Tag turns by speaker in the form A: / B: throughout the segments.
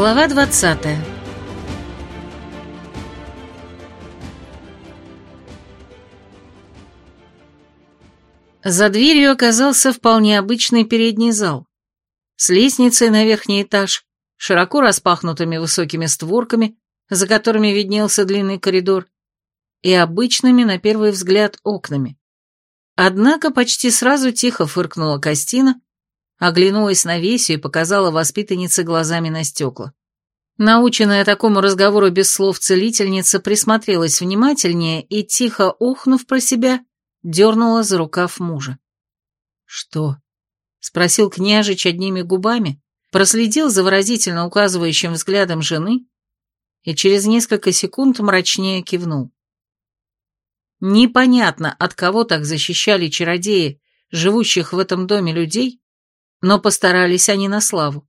A: Глава двадцатая За дверью оказался вполне обычный передний зал. С лестницей на верхний этаж, широко распахнутыми высокими створками, за которыми виднелся длинный коридор, и обычными, на первый взгляд, окнами. Однако почти сразу тихо фыркнула Костина, оглянулась на Весю и показала воспитаннице глазами на стекла. Наученная такому разговору без слов целительница присмотрелась внимательнее и, тихо ухнув про себя, дернула за рукав мужа. «Что?» — спросил княжич одними губами, проследил за выразительно указывающим взглядом жены и через несколько секунд мрачнее кивнул. Непонятно, от кого так защищали чародеи, живущих в этом доме людей, но постарались они на славу.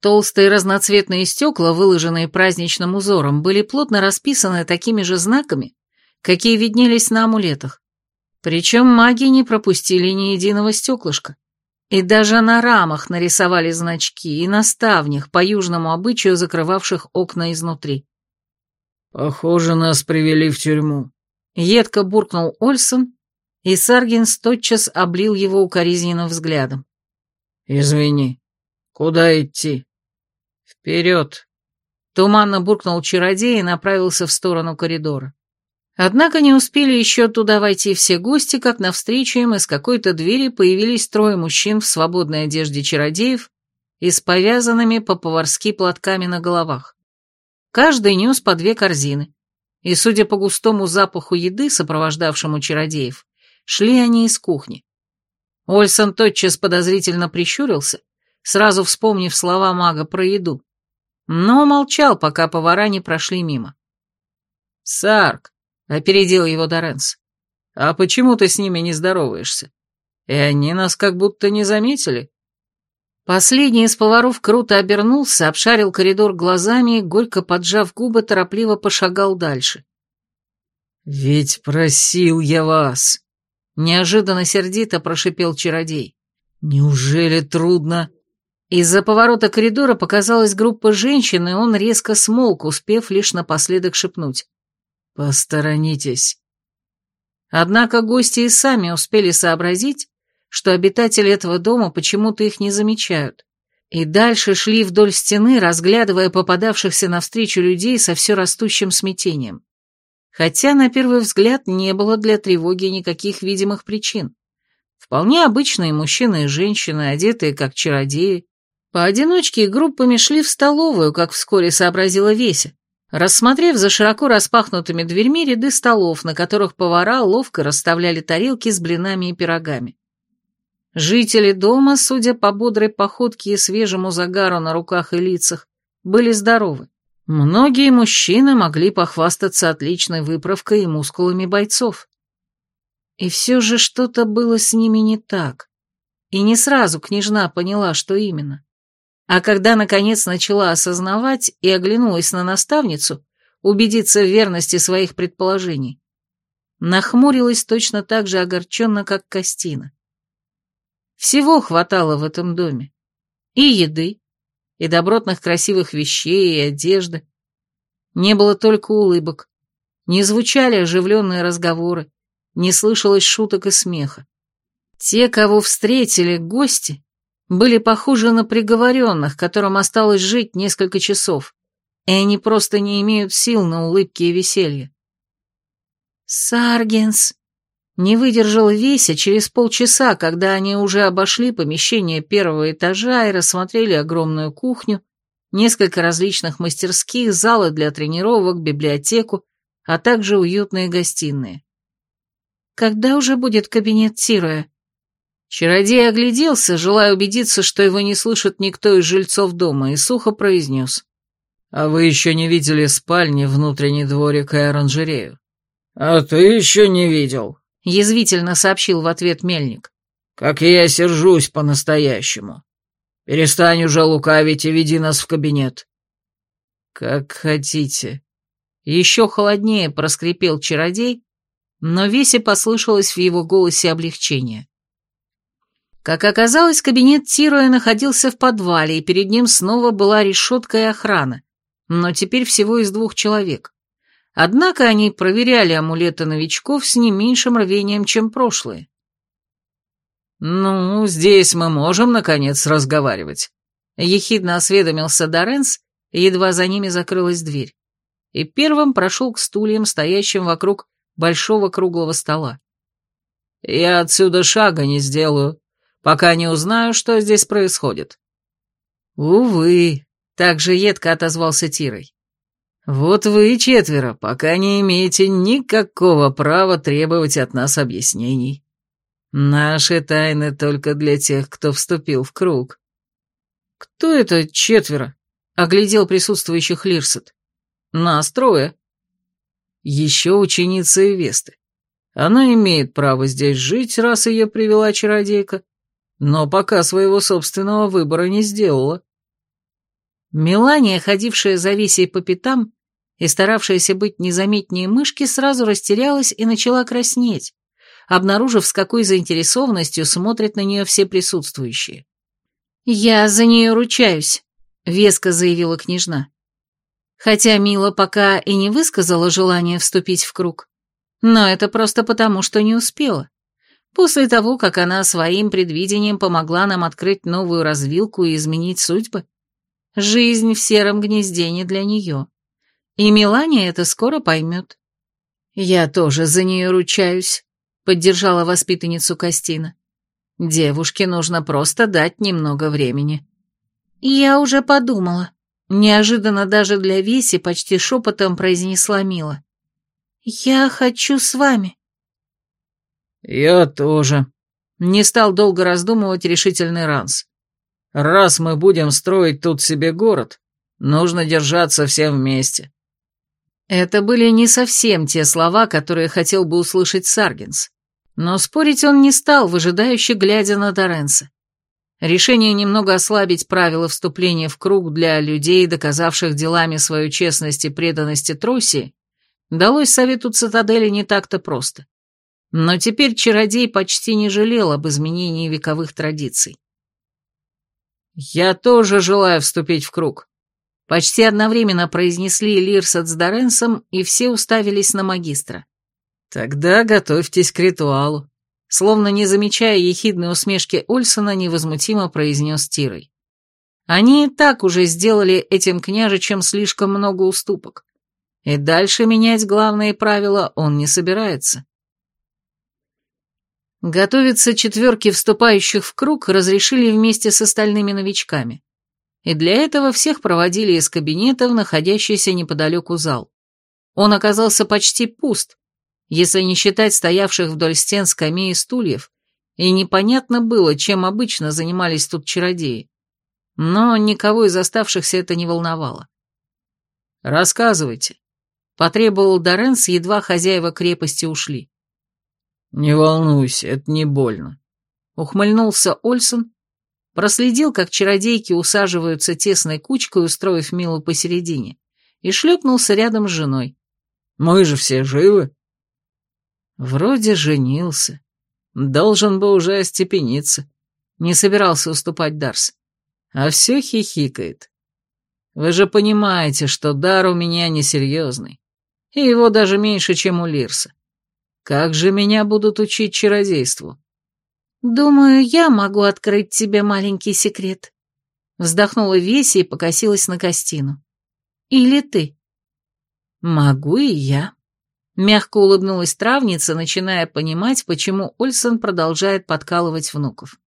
A: Толстые разноцветные стекла, выложенные праздничным узором, были плотно расписаны такими же знаками, какие виднелись на амулетах. Причем маги не пропустили ни единого стеклышка. И даже на рамах нарисовали значки, и на ставнях, по южному обычаю закрывавших окна изнутри.
B: «Похоже, нас привели в тюрьму»,
A: Едко буркнул Ольсон, и Саргинс тотчас облил его укоризненным взглядом.
B: «Извини, куда идти?»
A: «Вперед!» Туманно буркнул чародей и направился в сторону коридора. Однако не успели еще туда войти все гости, как навстречу им из какой-то двери появились трое мужчин в свободной одежде чародеев и с повязанными по-поварски платками на головах. Каждый нес по две корзины, и, судя по густому запаху еды, сопровождавшему чародеев, шли они из кухни. Ольсон тотчас подозрительно прищурился, сразу вспомнив слова мага про еду, но молчал, пока повара не прошли мимо. «Сарк», — опередил его Доренс, — «а почему ты с ними не здороваешься? И они нас как будто не заметили». Последний из поваров круто обернулся, обшарил коридор глазами и, горько поджав губы, торопливо пошагал дальше. «Ведь просил я вас!» — неожиданно сердито прошипел чародей. «Неужели трудно?» Из-за поворота коридора показалась группа женщин, и он резко смолк, успев лишь напоследок шепнуть. «Посторонитесь». Однако гости и сами успели сообразить, что обитатели этого дома почему-то их не замечают, и дальше шли вдоль стены, разглядывая попадавшихся навстречу людей со все растущим смятением. Хотя, на первый взгляд, не было для тревоги никаких видимых причин. Вполне обычные мужчины и женщины, одетые как чародеи, поодиночке и группами шли в столовую, как вскоре сообразила Веся, рассмотрев за широко распахнутыми дверьми ряды столов, на которых повара ловко расставляли тарелки с блинами и пирогами. Жители дома, судя по бодрой походке и свежему загару на руках и лицах, были здоровы. Многие мужчины могли похвастаться отличной выправкой и мускулами бойцов. И все же что-то было с ними не так. И не сразу княжна поняла, что именно. А когда, наконец, начала осознавать и оглянулась на наставницу, убедиться в верности своих предположений, нахмурилась точно так же огорченно, как Костина. Всего хватало в этом доме. И еды, и добротных красивых вещей, и одежды. Не было только улыбок. Не звучали оживленные разговоры, не слышалось шуток и смеха. Те, кого встретили гости, были похожи на приговоренных, которым осталось жить несколько часов, и они просто не имеют сил на улыбки и веселье. «Саргенс!» Не выдержал Веся через полчаса, когда они уже обошли помещение первого этажа и рассмотрели огромную кухню, несколько различных мастерских, залы для тренировок, библиотеку, а также уютные гостиные. «Когда уже будет кабинет Тироя?» Чародей огляделся, желая убедиться, что его не слышит никто из жильцов дома, и сухо произнес. «А вы еще не видели спальни, внутренний дворик и оранжерею?»
B: «А ты еще не видел», —
A: язвительно сообщил в ответ мельник.
B: «Как я сержусь по-настоящему. Перестань уже лукавить и веди нас в кабинет».
A: «Как хотите». Еще холоднее проскрипел чародей, но Весе послышалось в его голосе облегчение. Как оказалось, кабинет Тироя находился в подвале, и перед ним снова была решетка и охрана, но теперь всего из двух человек. Однако они проверяли амулеты новичков с не меньшим рвением, чем прошлые.
B: «Ну, здесь мы можем, наконец, разговаривать», — ехидно осведомился Доренс, едва за ними закрылась дверь, и первым прошел к стульям, стоящим вокруг большого круглого стола. «Я отсюда шага не сделаю, пока не узнаю, что здесь происходит».
A: «Увы», — так же едко отозвался Тирой.
B: «Вот вы четверо пока не имеете никакого права требовать от нас объяснений». Наши тайны только для тех, кто вступил в круг.
A: Кто это четверо? Оглядел присутствующих Лирсет.
B: Нас трое. Еще ученица Эвесты. Она имеет право здесь жить, раз ее привела чародейка, но пока своего собственного выбора не сделала.
A: Мелания, ходившая за Висей по пятам и старавшаяся быть незаметнее мышки, сразу растерялась и начала краснеть обнаружив, с какой заинтересованностью смотрят на нее все присутствующие. «Я за нее ручаюсь», — веско заявила княжна. Хотя Мила пока и не высказала желание вступить в круг, но это просто потому, что не успела. После того, как она своим предвидением помогла нам открыть новую развилку и изменить судьбы, жизнь в сером гнезде не для нее. И Милания это скоро поймет. Я тоже за нее ручаюсь, поддержала воспитанницу Костина. Девушке нужно просто дать немного времени. Я уже подумала. Неожиданно даже для Веси почти шепотом произнесла Мила. «Я хочу с вами».
B: «Я тоже», — не стал долго раздумывать решительный Ранс. «Раз мы будем строить тут себе город, нужно держаться всем вместе».
A: Это были не совсем те слова, которые хотел бы услышать Саргинс. Но спорить он не стал, выжидающе глядя на Доренса. Решение немного ослабить правила вступления в круг для людей, доказавших делами свою честность и преданность Трусии, далось совету цитадели не так-то просто. Но теперь чародей почти не жалел об изменении вековых традиций.
B: «Я тоже желаю вступить в круг», —
A: почти одновременно произнесли Лирсат с Доренсом, и все уставились на магистра.
B: «Тогда готовьтесь к ритуалу», — словно не замечая ехидной усмешки Ольсона, невозмутимо произнес Тирой.
A: Они и так уже сделали этим княжичам слишком много уступок. И дальше менять главные правила он не собирается. Готовиться четверки вступающих в круг разрешили вместе с остальными новичками. И для этого всех проводили из кабинета в находящийся неподалеку зал. Он оказался почти пуст, если не считать стоявших вдоль стен скамей и стульев, и непонятно было, чем обычно занимались тут чародеи. Но никого из оставшихся это не волновало.
B: «Рассказывайте», — потребовал Доренс, едва хозяева крепости ушли.
A: «Не волнуйся, это не больно», — ухмыльнулся Ольсон, проследил, как чародейки усаживаются тесной кучкой, устроив Милу посередине, и шлепнулся рядом с женой.
B: «Мы же все живы?»
A: Вроде женился. Должен бы уже остепениться. Не собирался уступать Дарс. А все хихикает. Вы же понимаете, что дар у меня несерьезный. И его даже меньше, чем у Лирса. Как же меня будут учить чародейству? Думаю, я могу открыть тебе маленький секрет. Вздохнула Веси и покосилась на Костину. Или ты? Могу и я. Мягко улыбнулась травница, начиная понимать, почему Ольсон продолжает подкалывать внуков.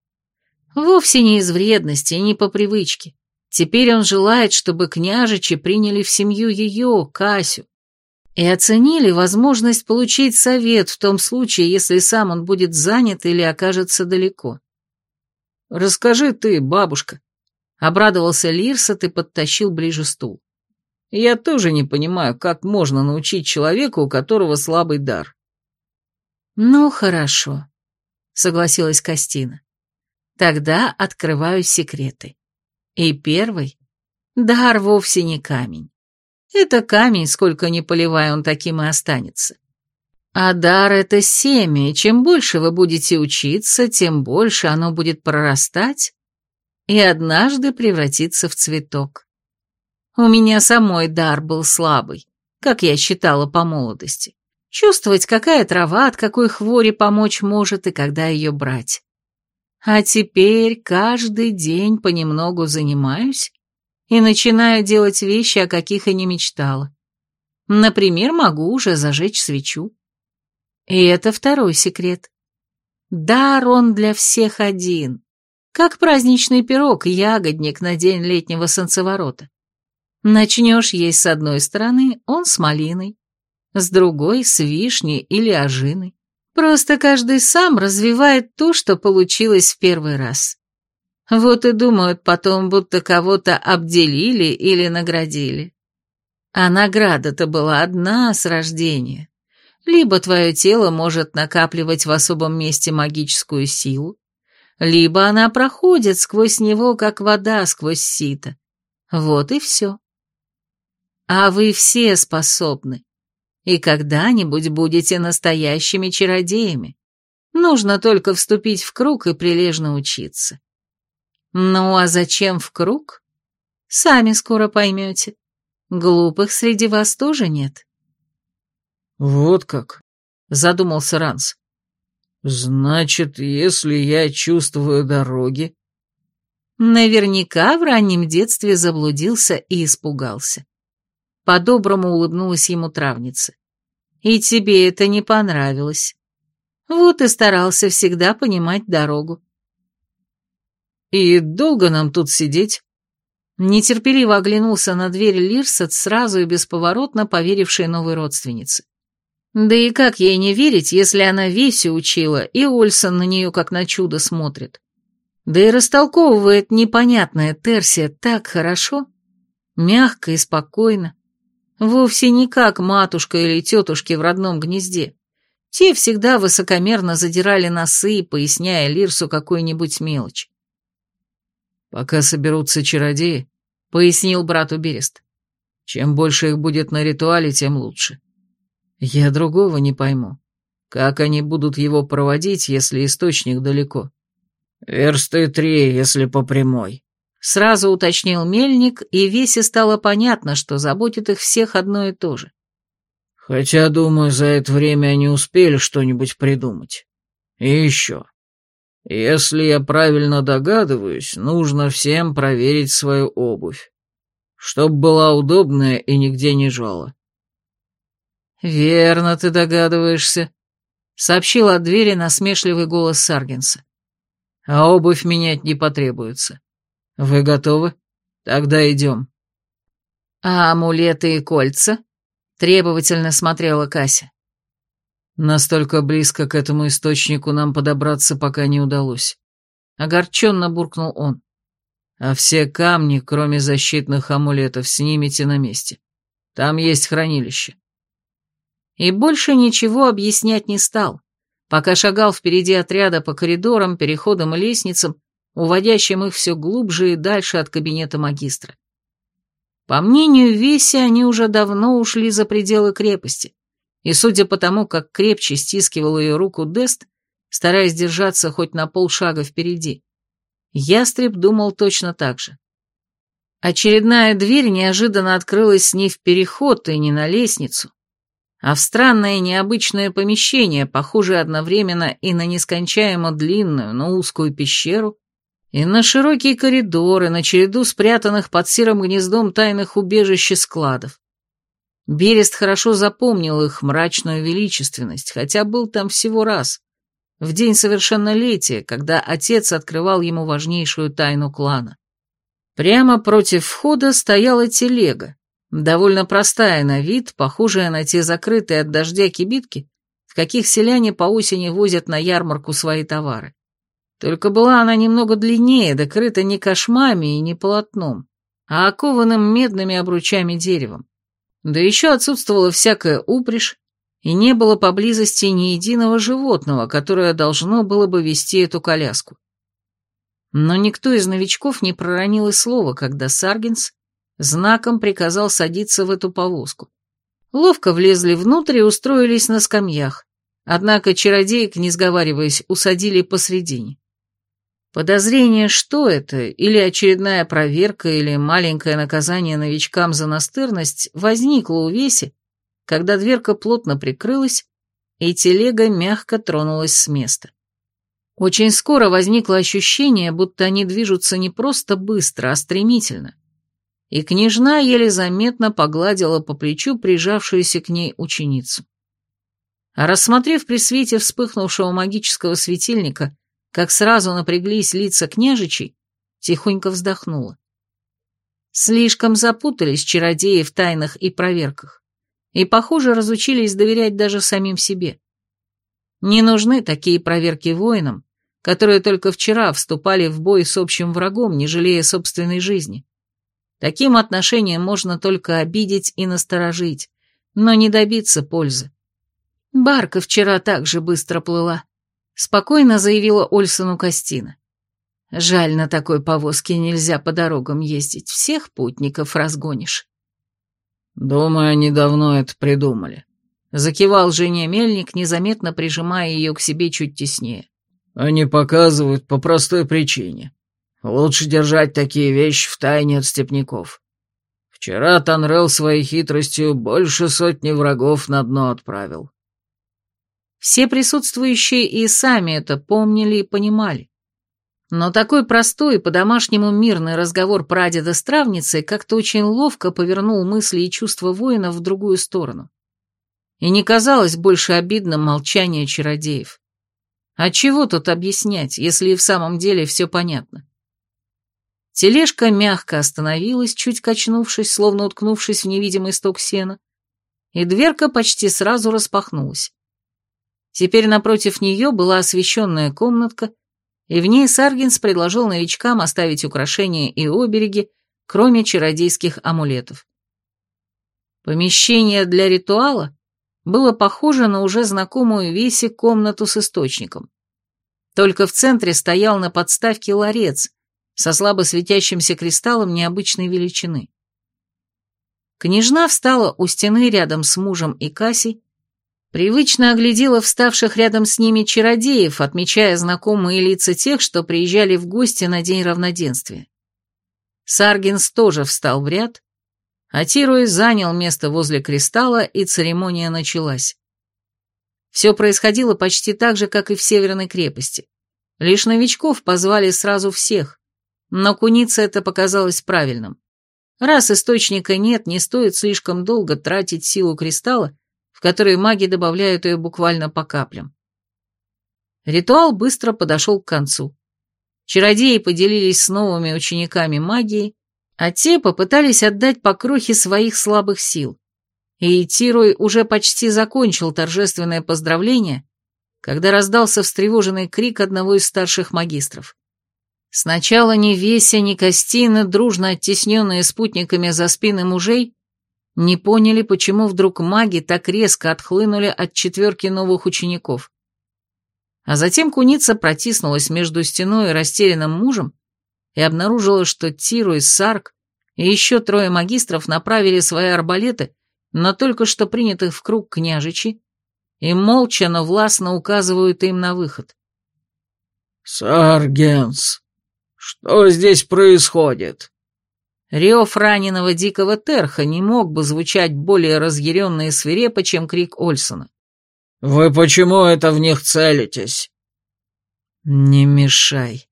A: Вовсе не из вредности не по привычке. Теперь он желает, чтобы княжичи приняли в семью ее, Касю, и оценили возможность получить совет в том случае, если сам он будет занят или окажется далеко. «Расскажи ты, бабушка», — обрадовался Лирсот и подтащил ближе стул. Я тоже не понимаю, как можно научить человека, у которого слабый дар. Ну, хорошо, согласилась Костина. Тогда открываю секреты. И первый. Дар вовсе не камень. Это камень, сколько ни поливай, он таким и останется. А дар — это семя, и чем больше вы будете учиться, тем больше оно будет прорастать и однажды превратиться в цветок. У меня самой дар был слабый, как я считала по молодости. Чувствовать, какая трава от какой хвори помочь может и когда ее брать. А теперь каждый день понемногу занимаюсь и начинаю делать вещи, о каких и не мечтала. Например, могу уже зажечь свечу. И это второй секрет. Дар он для всех один. Как праздничный пирог, ягодник на день летнего солнцеворота. Начнешь есть с одной стороны, он с малиной, с другой — с вишней или ожиной. Просто каждый сам развивает то, что получилось в первый раз. Вот и думают потом, будто кого-то обделили или наградили. А награда-то была одна с рождения. Либо твое тело может накапливать в особом месте магическую силу, либо она проходит сквозь него, как вода сквозь сито. Вот и все. А вы все способны. И когда-нибудь будете настоящими чародеями. Нужно только вступить в круг и прилежно учиться. Ну а зачем в круг? Сами скоро поймете. Глупых среди вас тоже нет.
B: Вот как, задумался Ранс. Значит, если я чувствую дороги...
A: Наверняка в раннем детстве заблудился и испугался. По-доброму улыбнулась ему травница. И тебе это не понравилось. Вот и старался всегда понимать дорогу.
B: «И долго нам тут сидеть?»
A: Нетерпеливо оглянулся на дверь Лирсет, сразу и бесповоротно поверившей новой родственнице. Да и как ей не верить, если она Весю учила, и Ольсон на нее как на чудо смотрит? Да и растолковывает непонятная Терсия так хорошо, мягко и спокойно. Вовсе не как матушка или тетушки в родном гнезде. Те всегда высокомерно задирали носы, поясняя Лирсу какую-нибудь мелочь.
B: «Пока соберутся чародеи», — пояснил брату Берест. «Чем больше их будет на ритуале, тем лучше. Я другого не пойму. Как они будут его проводить, если источник далеко?» «Версты три, если по прямой», —
A: сразу уточнил мельник, и Весе стало понятно, что заботит их всех одно и то же.
B: «Хотя, думаю, за это время они успели что-нибудь придумать. И еще. Если я правильно догадываюсь, нужно всем проверить свою обувь, чтоб была удобная и нигде не жала.
A: «Верно ты догадываешься», — сообщил от двери насмешливый голос Саргенса.
B: «А обувь менять не потребуется. Вы готовы? Тогда идем».
A: «А амулеты и кольца?» — требовательно смотрела Кася.
B: Настолько близко к этому источнику нам подобраться пока не удалось. Огорченно буркнул он. А все камни, кроме защитных амулетов, снимите на месте. Там есть хранилище.
A: И больше ничего объяснять не стал, пока шагал впереди отряда по коридорам, переходам и лестницам, уводящим их все глубже и дальше от кабинета магистра. По мнению Веси, они уже давно ушли за пределы крепости, и судя по тому, как крепче стискивал ее руку Дест, стараясь держаться хоть на полшага впереди, ястреб думал точно так же. Очередная дверь неожиданно открылась не в переход и не на лестницу, а в странное необычное помещение, похожее одновременно и на нескончаемо длинную, но узкую пещеру, и на широкие коридоры, на череду спрятанных под серым гнездом тайных убежищ и складов. Берест хорошо запомнил их мрачную величественность, хотя был там всего раз, в день совершеннолетия, когда отец открывал ему важнейшую тайну клана. Прямо против входа стояла телега, довольно простая на вид, похожая на те закрытые от дождя кибитки, в каких селяне по осени возят на ярмарку свои товары. Только была она немного длиннее, докрыта не кошмами и не полотном, а окованным медными обручами деревом. Да еще отсутствовала всякая упряжь, и не было поблизости ни единого животного, которое должно было бы вести эту коляску. Но никто из новичков не проронил и слова, когда Саргинс знаком приказал садиться в эту повозку. Ловко влезли внутрь и устроились на скамьях, однако чародеек, не сговариваясь, усадили посредине. Подозрение, что это, или очередная проверка, или маленькое наказание новичкам за настырность, возникло у Веси, когда дверка плотно прикрылась, и телега мягко тронулась с места. Очень скоро возникло ощущение, будто они движутся не просто быстро, а стремительно. И княжна еле заметно погладила по плечу прижавшуюся к ней ученицу. А рассмотрев при свете вспыхнувшего магического светильника, как сразу напряглись лица княжичей, тихонько вздохнула. Слишком запутались чародеи в тайнах и проверках, и, похоже, разучились доверять даже самим себе. Не нужны такие проверки воинам, которые только вчера вступали в бой с общим врагом, не жалея собственной жизни. Таким отношением можно только обидеть и насторожить, но не добиться пользы. Барка вчера так же быстро плыла. Спокойно заявила Ольсону Костина. Жаль, на такой повозке нельзя по дорогам ездить, всех путников разгонишь.
B: Думаю, они давно это придумали.
A: Закивал жене мельник, незаметно прижимая ее к себе чуть теснее.
B: Они показывают по простой причине. Лучше держать такие вещи в тайне от степняков. Вчера Танрел своей хитростью больше сотни врагов на дно отправил.
A: Все присутствующие и сами это помнили и понимали. Но такой простой, по-домашнему мирный разговор прадеда с травницей как-то очень ловко повернул мысли и чувства воина в другую сторону. И не казалось больше обидным молчание чародеев. А чего тут объяснять, если и в самом деле все понятно? Тележка мягко остановилась, чуть качнувшись, словно уткнувшись в невидимый сток сена, и дверка почти сразу распахнулась. Теперь напротив нее была освещенная комнатка, и в ней Саргинс предложил новичкам оставить украшения и обереги, кроме чародейских амулетов. Помещение для ритуала было похоже на уже знакомую Весе комнату с источником. Только в центре стоял на подставке ларец со слабо светящимся кристаллом необычной величины. Княжна встала у стены рядом с мужем и Кассей Привычно оглядела вставших рядом с ними чародеев, отмечая знакомые лица тех, что приезжали в гости на День равноденствия. Саргинс тоже встал в ряд, а Тируй занял место возле кристалла, и церемония началась. Все происходило почти так же, как и в Северной крепости. Лишь новичков позвали сразу всех, но куница это показалось правильным. Раз источника нет, не стоит слишком долго тратить силу кристалла, которые маги добавляют ее буквально по каплям. Ритуал быстро подошел к концу. Чародеи поделились с новыми учениками магии, а те попытались отдать по крохе своих слабых сил. И Тирой уже почти закончил торжественное поздравление, когда раздался встревоженный крик одного из старших магистров. Сначала ни Веся, ни Костина, дружно оттесненные спутниками за спины мужей, не поняли, почему вдруг маги так резко отхлынули от четверки новых учеников. А затем куница протиснулась между стеной и растерянным мужем и обнаружила, что Тиру и Сарк и еще трое магистров направили свои арбалеты на только что принятых в круг княжичи и молча, но властно указывают им на выход.
B: «Саргенс, что здесь происходит?»
A: Рев раненого дикого терха не мог бы звучать более разъяренно и свирепо, чем крик Ольсона.
B: «Вы почему это в них целитесь?»
A: «Не мешай».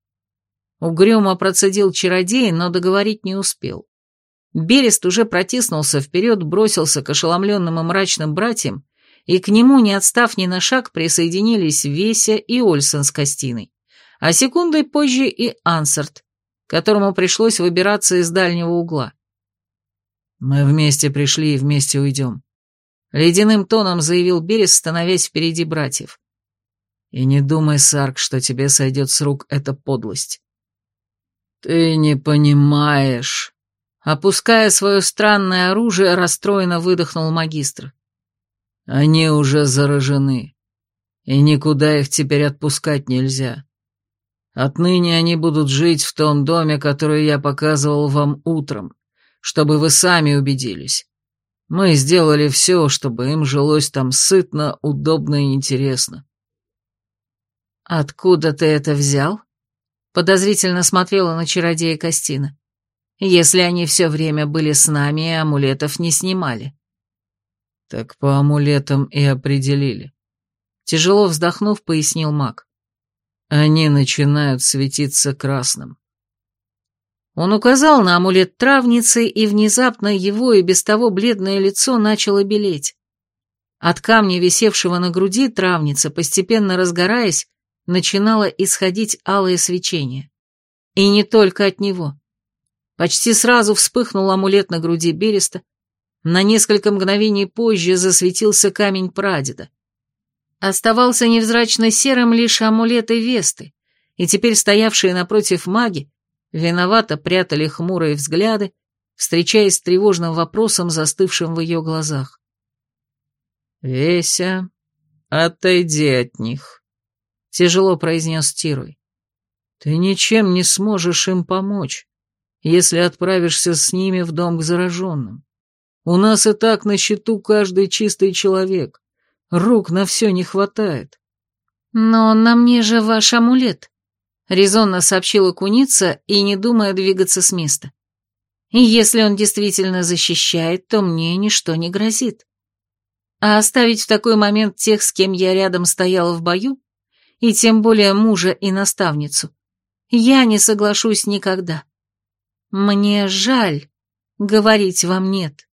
A: Угрюмо процедил чародей, но договорить не успел. Берест уже протиснулся вперед, бросился к ошеломленным и мрачным братьям, и к нему, не отстав ни на шаг, присоединились Веся и Ольсон с Костиной, а секундой позже и Ансарт, которому пришлось выбираться из дальнего угла. «Мы вместе пришли и вместе уйдем», — ледяным тоном заявил Берес, становясь впереди братьев. «И не думай, Сарк, что тебе сойдет с рук эта подлость».
B: «Ты не понимаешь», —
A: опуская свое странное оружие, расстроенно выдохнул магистр.
B: «Они уже заражены, и никуда их теперь отпускать нельзя. Отныне они будут жить в том доме, который я показывал вам утром, чтобы вы сами убедились. Мы сделали все, чтобы им жилось там сытно, удобно и интересно.
A: «Откуда ты это взял?» Подозрительно смотрела на чародея Костина. «Если они все время были с нами и амулетов не снимали».
B: «Так по амулетам и определили».
A: Тяжело вздохнув, пояснил маг.
B: «Они начинают светиться красным».
A: Он указал на амулет травницы, и внезапно его и без того бледное лицо начало белеть. От камня, висевшего на груди травницы, постепенно разгораясь, начинало исходить алое свечение. И не только от него. Почти сразу вспыхнул амулет на груди Береста, на несколько мгновений позже засветился камень прадеда. Оставался невзрачно серым лишь амулет и Весты, и теперь стоявшие напротив маги виновато прятали хмурые взгляды, встречаясь с тревожным вопросом, застывшим в ее глазах.
B: «Веся, отойди от них», тяжело произнес Тируй. Ты ничем не сможешь им помочь, если отправишься с ними в дом к зараженным. У нас и так на счету каждый чистый человек. Рук на все не хватает.
A: Но на мне же ваш амулет, резонно сообщила куница и не думая двигаться с места. И если он действительно защищает, то мне ничто не грозит. А оставить в такой момент тех, с кем я рядом стояла в бою, и тем более мужа и наставницу. Я не соглашусь никогда. Мне жаль, говорить вам нет,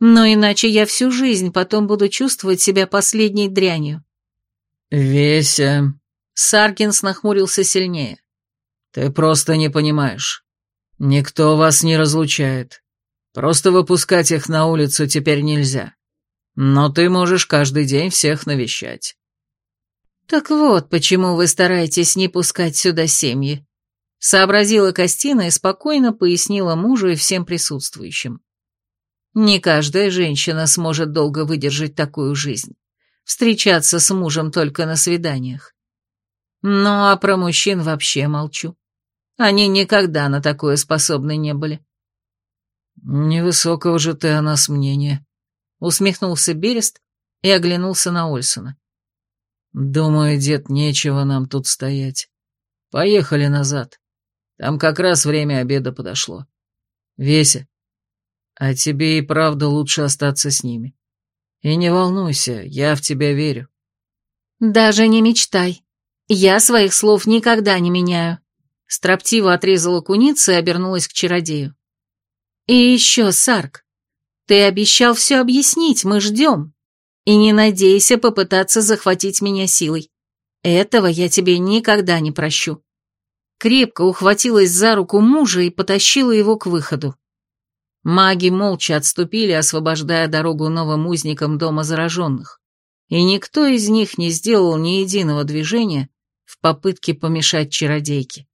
A: но иначе я всю жизнь потом буду чувствовать себя последней дрянью.
B: «Веся...»
A: Саркинс нахмурился сильнее.
B: «Ты просто не понимаешь. Никто вас не разлучает. Просто выпускать их на улицу теперь нельзя. Но ты можешь каждый день всех навещать.
A: «Так вот, почему вы стараетесь не пускать сюда семьи», — сообразила Костина и спокойно пояснила мужу и всем присутствующим. «Не каждая женщина сможет долго выдержать такую жизнь, встречаться с мужем только на свиданиях. Ну а про мужчин вообще молчу. Они никогда на такое способны не были».
B: «Невысокого же ты о нас мнения», — усмехнулся Берест и оглянулся на Ольсона. «Думаю, дед, нечего нам тут стоять. Поехали назад. Там как раз время обеда подошло. Веся, а тебе и правда лучше остаться с ними. И не волнуйся, я в тебя верю».
A: «Даже не мечтай. Я своих слов никогда не меняю». Строптиво отрезала куница и обернулась к чародею. «И еще, Сарк, ты обещал все объяснить, мы ждем». И не надейся попытаться захватить меня силой. Этого я тебе никогда не прощу. Крепко ухватилась за руку мужа и потащила его к выходу. Маги молча отступили, освобождая дорогу новым узникам дома зараженных, и никто из них не сделал ни единого движения в попытке помешать чародейке.